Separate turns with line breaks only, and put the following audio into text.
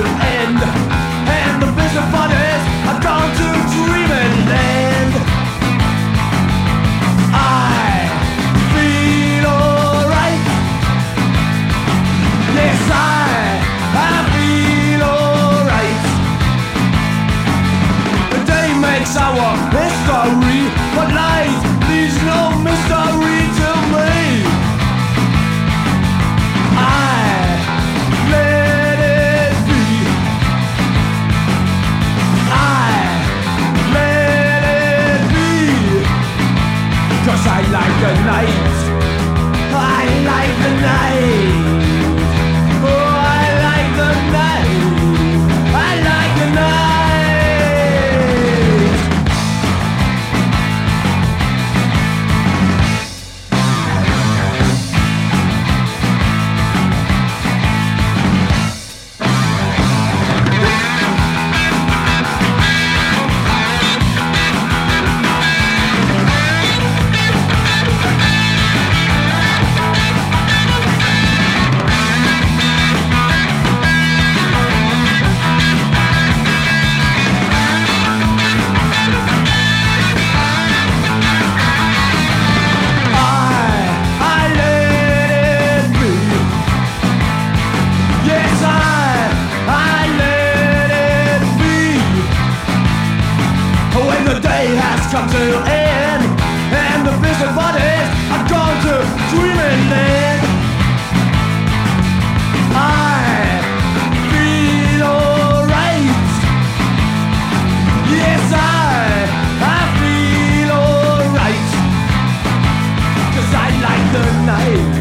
to day has come to an end. And the physical bodies have gone to dreaming land I feel alright. Yes, I, I feel alright. Cause I like the night.